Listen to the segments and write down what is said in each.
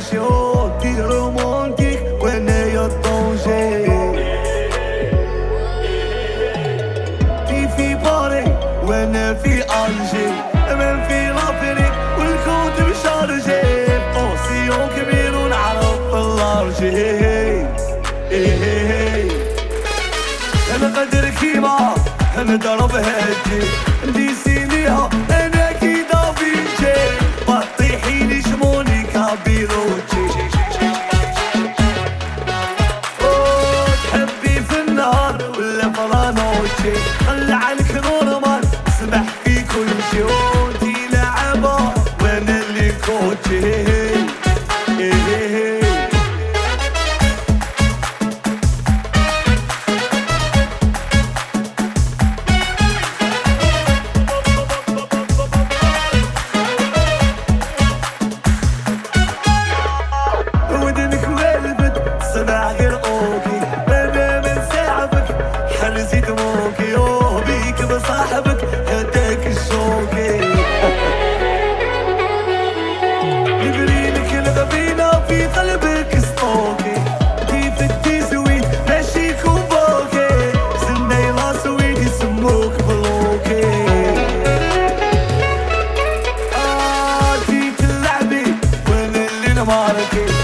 شو دي رومانتيك وأنا يا الطونجي دي في باري وأنا في الجي من في لافريك والكود مشارجي اوسيون كبير ونعرف الارجي أنا قدر كيما أنا ضرب هدي فرانوتشي خلي عنك normal اسمح في كل شي وانتي لعبة وأنا اللي وأنا اللي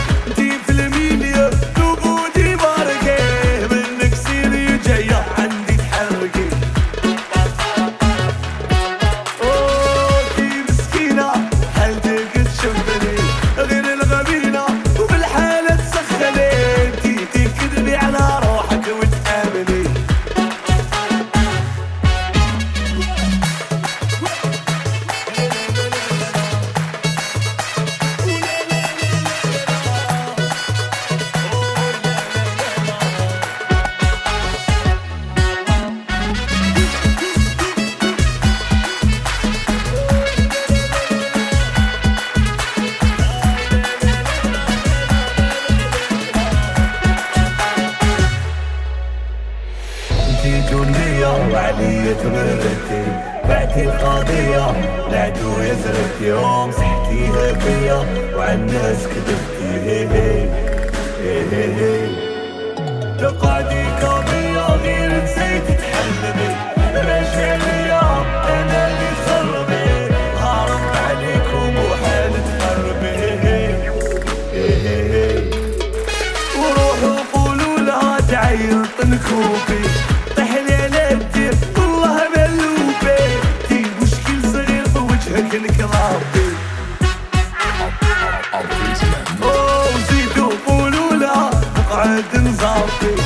جندية وعلي تمرتي بعتي القضية العدو يزرتي يوم سحتيها فيا وعالناس كذبتي هي هي. هي هي تقعدي كافية غير نسيت تحلمي ماشي عليا أنا اللي خربي هارب عليكم وحال تهربي هي هي. هي هي وروحوا قولوا لها تعيط نكوبي Anladınız artık